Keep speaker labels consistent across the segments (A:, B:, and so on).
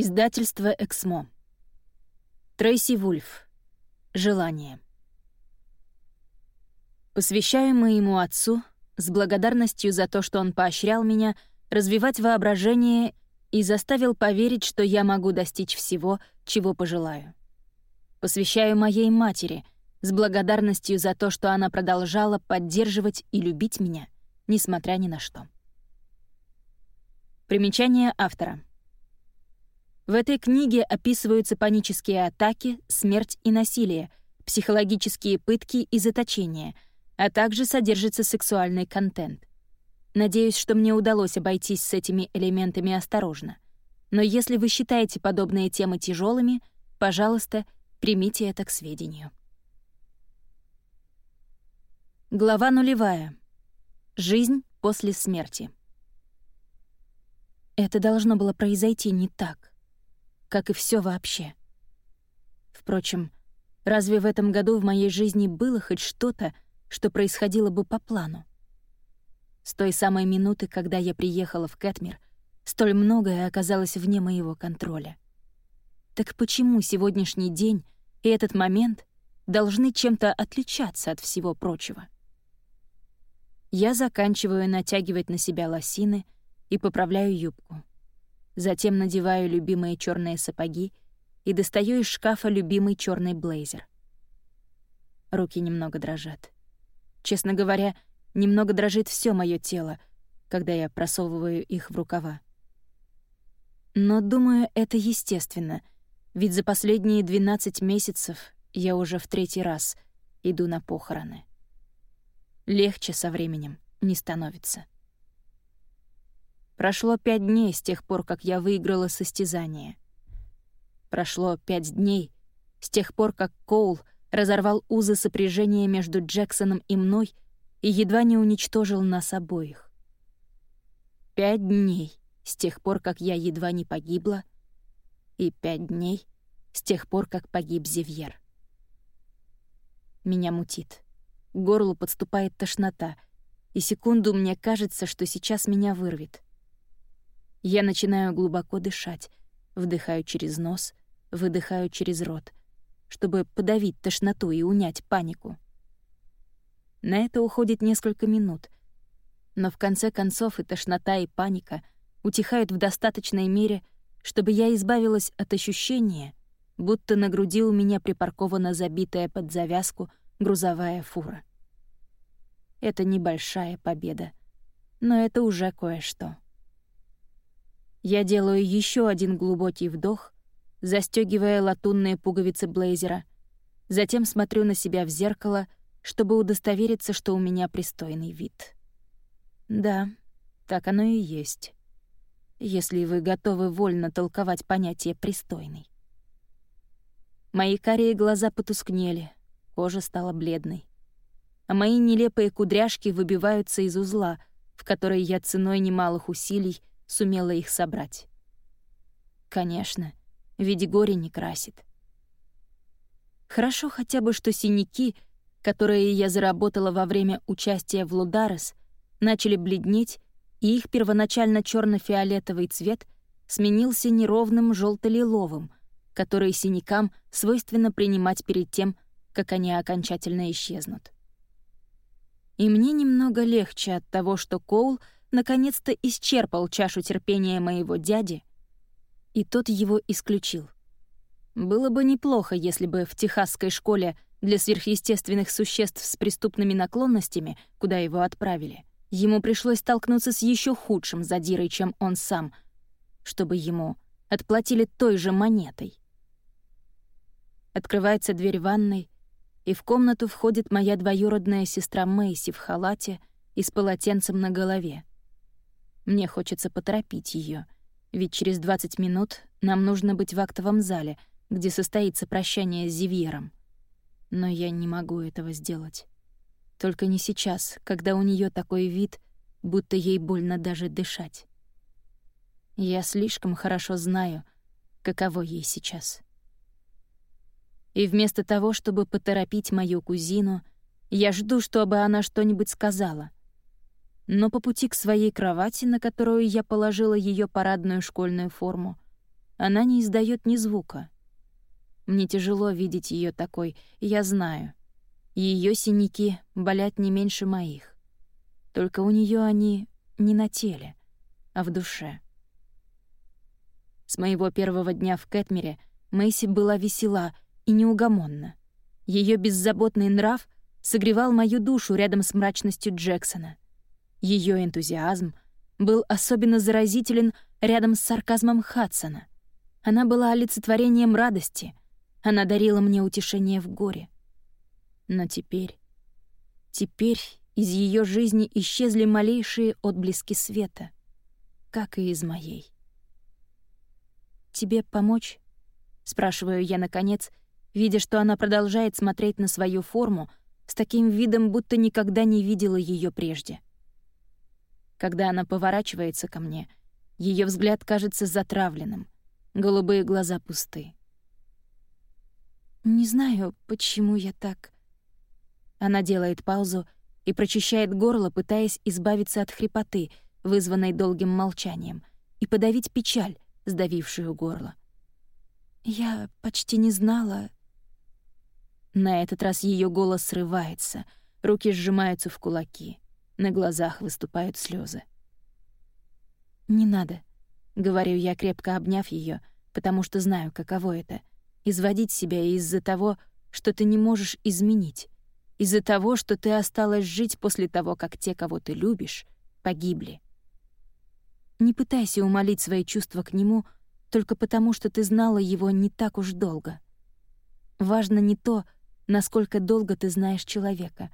A: Издательство «Эксмо». Трейси Вульф. Желание. Посвящаю моему отцу с благодарностью за то, что он поощрял меня развивать воображение и заставил поверить, что я могу достичь всего, чего пожелаю. Посвящаю моей матери с благодарностью за то, что она продолжала поддерживать и любить меня, несмотря ни на что. Примечание автора — в этой книге описываются панические атаки, смерть и насилие, психологические пытки и заточения, а также содержится сексуальный контент. Надеюсь, что мне удалось обойтись с этими элементами осторожно. Но если вы считаете подобные темы тяжелыми, пожалуйста, примите это к сведению. Глава нулевая. Жизнь после смерти. Это должно было произойти не так как и все вообще. Впрочем, разве в этом году в моей жизни было хоть что-то, что происходило бы по плану? С той самой минуты, когда я приехала в Кэтмир, столь многое оказалось вне моего контроля. Так почему сегодняшний день и этот момент должны чем-то отличаться от всего прочего? Я заканчиваю натягивать на себя лосины и поправляю юбку. Затем надеваю любимые черные сапоги и достаю из шкафа любимый черный блейзер. Руки немного дрожат. Честно говоря, немного дрожит все мое тело, когда я просовываю их в рукава. Но, думаю, это естественно, ведь за последние 12 месяцев я уже в третий раз иду на похороны. Легче со временем не становится. Прошло пять дней с тех пор, как я выиграла состязание. Прошло пять дней с тех пор, как Коул разорвал узы сопряжения между Джексоном и мной и едва не уничтожил нас обоих. Пять дней с тех пор, как я едва не погибла, и пять дней с тех пор, как погиб Зевьер. Меня мутит. К горлу подступает тошнота, и секунду мне кажется, что сейчас меня вырвет — я начинаю глубоко дышать, вдыхаю через нос, выдыхаю через рот, чтобы подавить тошноту и унять панику. На это уходит несколько минут, но в конце концов и тошнота, и паника утихают в достаточной мере, чтобы я избавилась от ощущения, будто на груди у меня припаркована забитая под завязку грузовая фура. Это небольшая победа, но это уже кое-что. Я делаю еще один глубокий вдох, застегивая латунные пуговицы блейзера. Затем смотрю на себя в зеркало, чтобы удостовериться, что у меня пристойный вид. Да, так оно и есть. Если вы готовы вольно толковать понятие «пристойный». Мои карие глаза потускнели, кожа стала бледной. А мои нелепые кудряшки выбиваются из узла, в который я ценой немалых усилий сумела их собрать. Конечно, ведь горе не красит. Хорошо хотя бы, что синяки, которые я заработала во время участия в Лударес, начали бледнеть, и их первоначально черно фиолетовый цвет сменился неровным желто лиловым который синякам свойственно принимать перед тем, как они окончательно исчезнут. И мне немного легче от того, что Коул — наконец-то исчерпал чашу терпения моего дяди, и тот его исключил. Было бы неплохо, если бы в техасской школе для сверхъестественных существ с преступными наклонностями, куда его отправили, ему пришлось столкнуться с еще худшим задирой, чем он сам, чтобы ему отплатили той же монетой. Открывается дверь ванной, и в комнату входит моя двоюродная сестра Мэйси в халате и с полотенцем на голове. Мне хочется поторопить ее, ведь через 20 минут нам нужно быть в актовом зале, где состоится прощание с Зивьером. Но я не могу этого сделать. Только не сейчас, когда у нее такой вид, будто ей больно даже дышать. Я слишком хорошо знаю, каково ей сейчас. И вместо того, чтобы поторопить мою кузину, я жду, чтобы она что-нибудь сказала — но по пути к своей кровати, на которую я положила ее парадную школьную форму, Она не издает ни звука. Мне тяжело видеть ее такой, я знаю. Ее синяки болят не меньше моих. Только у нее они не на теле, а в душе. С моего первого дня в Кэтмере Мэйси была весела и неугомонна. Ее беззаботный нрав согревал мою душу рядом с мрачностью Джексона. Ее энтузиазм был особенно заразителен рядом с сарказмом Хадсона. Она была олицетворением радости. Она дарила мне утешение в горе. Но теперь... Теперь из ее жизни исчезли малейшие отблески света, как и из моей. «Тебе помочь?» — спрашиваю я наконец, видя, что она продолжает смотреть на свою форму с таким видом, будто никогда не видела ее прежде. Когда она поворачивается ко мне, ее взгляд кажется затравленным, голубые глаза пусты. «Не знаю, почему я так...» Она делает паузу и прочищает горло, пытаясь избавиться от хрипоты, вызванной долгим молчанием, и подавить печаль, сдавившую горло. «Я почти не знала...» На этот раз ее голос срывается, руки сжимаются в кулаки, на глазах выступают слезы. «Не надо», — говорю я, крепко обняв ее, потому что знаю, каково это — изводить себя из-за того, что ты не можешь изменить, из-за того, что ты осталась жить после того, как те, кого ты любишь, погибли. Не пытайся умолить свои чувства к нему только потому, что ты знала его не так уж долго. Важно не то, насколько долго ты знаешь человека,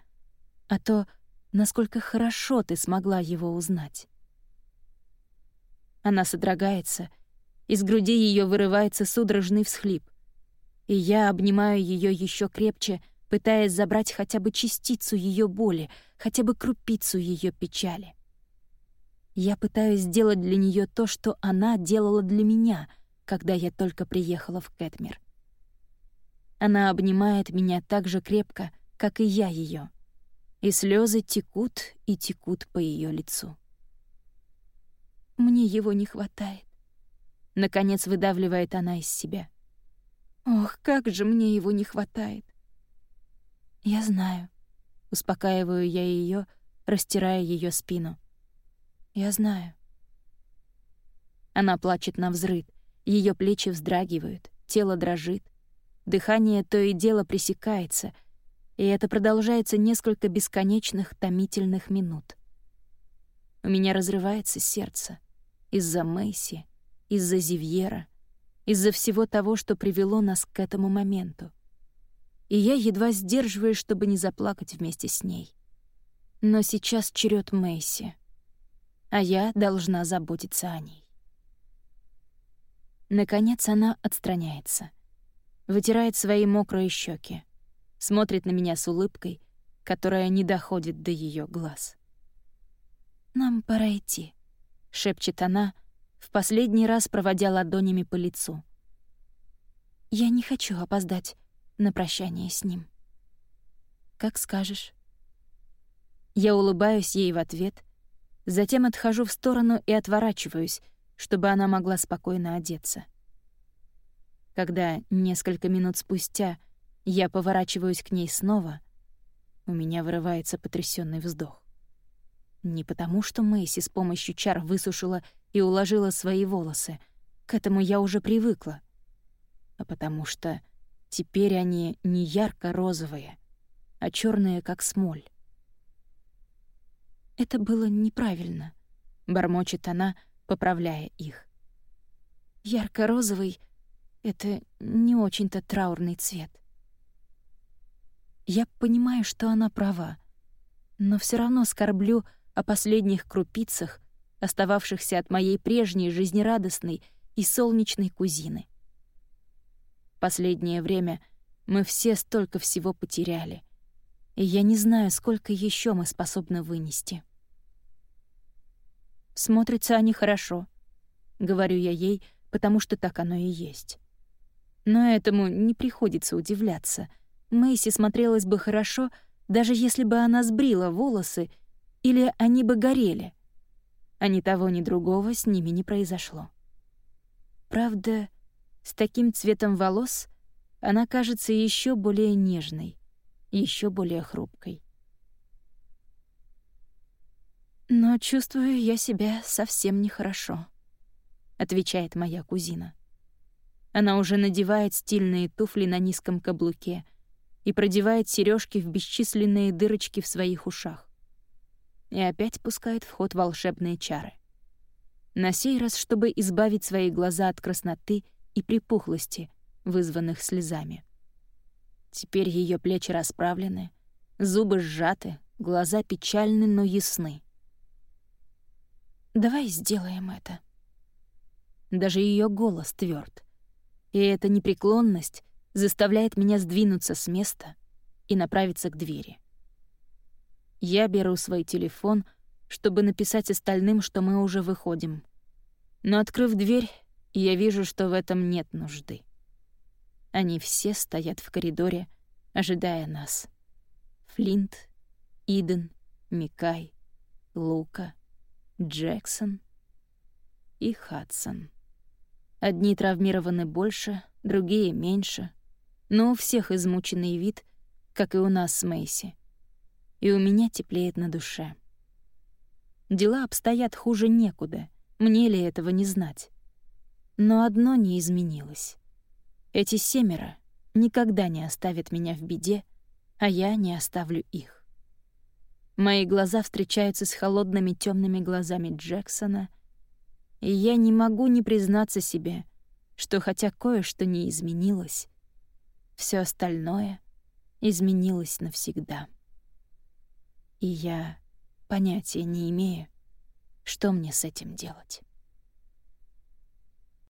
A: а то, насколько хорошо ты смогла его узнать. Она содрогается, из груди ее вырывается судорожный всхлип, и я обнимаю ее еще крепче, пытаясь забрать хотя бы частицу ее боли, хотя бы крупицу ее печали. Я пытаюсь сделать для нее то, что она делала для меня, когда я только приехала в Кэтмир. Она обнимает меня так же крепко, как и я ее, и слезы текут и текут по ее лицу. Мне его не хватает. Наконец выдавливает она из себя. Ох, как же мне его не хватает. Я знаю. Успокаиваю я ее, растирая ее спину. Я знаю. Она плачет на взрыд, ее плечи вздрагивают, тело дрожит. Дыхание то и дело пресекается, и это продолжается несколько бесконечных томительных минут. У меня разрывается сердце из-за Мэйси, из-за Зивьера, из-за всего того, что привело нас к этому моменту. И я едва сдерживаюсь, чтобы не заплакать вместе с ней. Но сейчас черед Мэйси а я должна заботиться о ней. Наконец она отстраняется, вытирает свои мокрые щеки, смотрит на меня с улыбкой, которая не доходит до ее глаз. «Нам пора идти», — шепчет она, в последний раз проводя ладонями по лицу. «Я не хочу опоздать на прощание с ним». «Как скажешь». Я улыбаюсь ей в ответ — Затем отхожу в сторону и отворачиваюсь, чтобы она могла спокойно одеться. Когда несколько минут спустя я поворачиваюсь к ней снова, у меня вырывается потрясенный вздох. Не потому, что Мэйси с помощью чар высушила и уложила свои волосы, к этому я уже привыкла, а потому что теперь они не ярко-розовые, а черные, как смоль. Это было неправильно, бормочет она, поправляя их. Ярко-розовый — это не очень-то траурный цвет. Я понимаю, что она права, но все равно скорблю о последних крупицах, остававшихся от моей прежней жизнерадостной и солнечной кузины. Последнее время мы все столько всего потеряли — и я не знаю, сколько еще мы способны вынести. Смотрятся они хорошо, говорю я ей, потому что так оно и есть. Но этому не приходится удивляться. Мэйси смотрелась бы хорошо, даже если бы она сбрила волосы или они бы горели. А ни того, ни другого с ними не произошло. Правда, С таким цветом волос она кажется еще более нежной, еще более хрупкой. «Но чувствую я себя совсем нехорошо», — отвечает моя кузина. Она уже надевает стильные туфли на низком каблуке и продевает сережки в бесчисленные дырочки в своих ушах. И опять пускает в ход волшебные чары. На сей раз, чтобы избавить свои глаза от красноты и припухлости, вызванных слезами. Теперь ее плечи расправлены, зубы сжаты, глаза печальны, но ясны. Давай сделаем это. Даже ее голос тверд. И эта непреклонность заставляет меня сдвинуться с места и направиться к двери. Я беру свой телефон, чтобы написать остальным, что мы уже выходим. Но, открыв дверь, я вижу, что в этом нет нужды. Они все стоят в коридоре, ожидая нас. Флинт, Иден, Микай, Лука — Джексон и Хадсон. Одни травмированы больше, другие — меньше, но у всех измученный вид, как и у нас с Мэйси. И у меня теплеет на душе. Дела обстоят хуже некуда, мне ли этого не знать. Но одно не изменилось. Эти семеро никогда не оставят меня в беде, а я не оставлю их. Мои глаза встречаются с холодными темными глазами Джексона, и я не могу не признаться себе, что хотя кое-что не изменилось, все остальное изменилось навсегда. И я понятия не имею, что мне с этим делать.